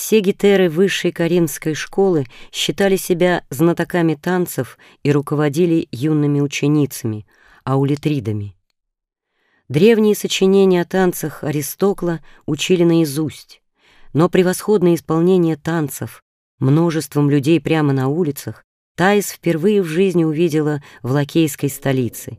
Все гетеры высшей каримской школы считали себя знатоками танцев и руководили юными ученицами, аулитридами. Древние сочинения о танцах Аристокла учили наизусть, но превосходное исполнение танцев множеством людей прямо на улицах Таис впервые в жизни увидела в лакейской столице.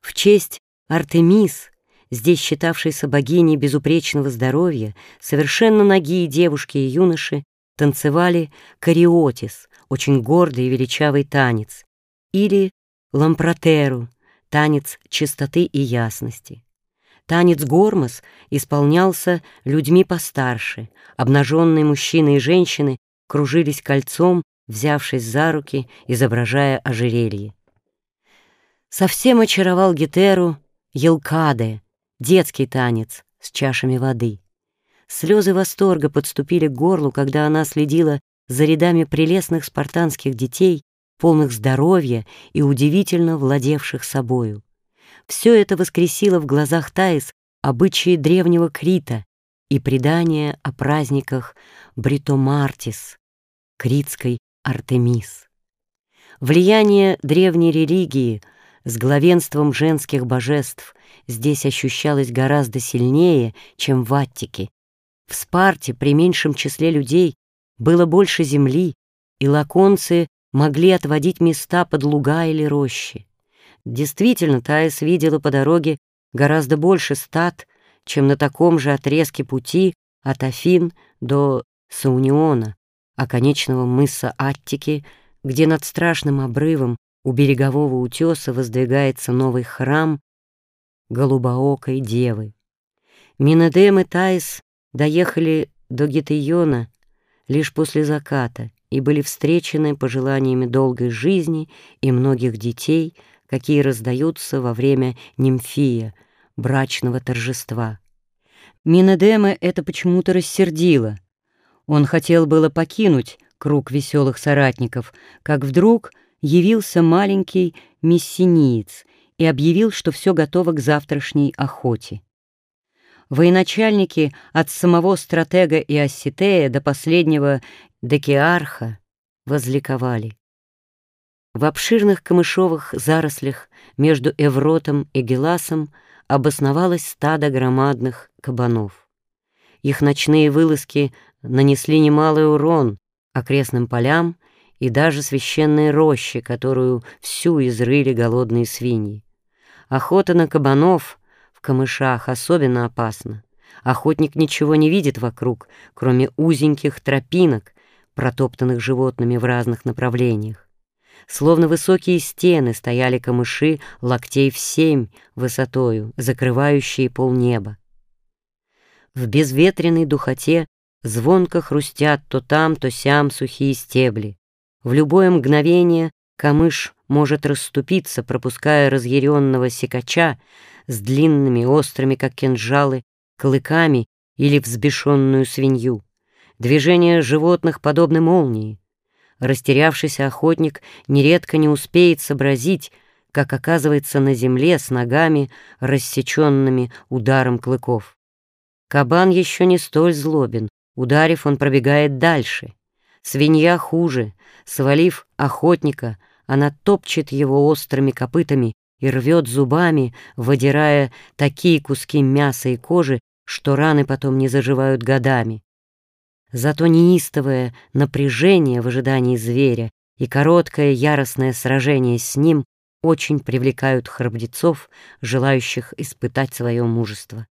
В честь Артемис, здесь считавшейся богиней безупречного здоровья, совершенно ноги девушки и юноши танцевали кариотис, очень гордый и величавый танец, или лампротеру, танец чистоты и ясности. Танец гормос исполнялся людьми постарше, обнаженные мужчины и женщины кружились кольцом, взявшись за руки, изображая ожерелье. Совсем очаровал Гетеру Елкаде, детский танец с чашами воды. Слезы восторга подступили к горлу, когда она следила за рядами прелестных спартанских детей, полных здоровья и удивительно владевших собою. Все это воскресило в глазах Таис обычаи древнего Крита и предания о праздниках Бритомартис, критской Артемис. Влияние древней религии с главенством женских божеств здесь ощущалось гораздо сильнее, чем в Аттике. В Спарте при меньшем числе людей было больше земли, и лаконцы могли отводить места под луга или рощи. Действительно, Таис видела по дороге гораздо больше стад, чем на таком же отрезке пути от Афин до Сауниона, оконечного мыса Аттики, где над страшным обрывом у берегового утеса воздвигается новый храм голубоокой девы. Минедем и Таис доехали до Гитейона лишь после заката и были встречены пожеланиями долгой жизни и многих детей, какие раздаются во время нимфия, брачного торжества. Минедема это почему-то рассердило. Он хотел было покинуть круг веселых соратников, как вдруг явился маленький мессиниец и объявил, что все готово к завтрашней охоте. Военачальники от самого стратега и Иоситея до последнего Декиарха возликовали. В обширных камышовых зарослях между Эвротом и Геласом обосновалось стадо громадных кабанов. Их ночные вылазки нанесли немалый урон окрестным полям и даже священной роще, которую всю изрыли голодные свиньи. Охота на кабанов в камышах особенно опасна. Охотник ничего не видит вокруг, кроме узеньких тропинок, протоптанных животными в разных направлениях. Словно высокие стены стояли камыши локтей в семь высотою, закрывающие полнеба. В безветренной духоте звонко хрустят то там, то сям сухие стебли. В любое мгновение камыш может расступиться, пропуская разъяренного секача с длинными, острыми, как кинжалы, клыками или взбешенную свинью. Движение животных подобны молнии. Растерявшийся охотник нередко не успеет сообразить, как оказывается на земле с ногами, рассеченными ударом клыков. Кабан еще не столь злобен, ударив, он пробегает дальше. Свинья хуже, свалив охотника, она топчет его острыми копытами и рвет зубами, выдирая такие куски мяса и кожи, что раны потом не заживают годами. Зато неистовое напряжение в ожидании зверя и короткое яростное сражение с ним очень привлекают храбрецов, желающих испытать свое мужество.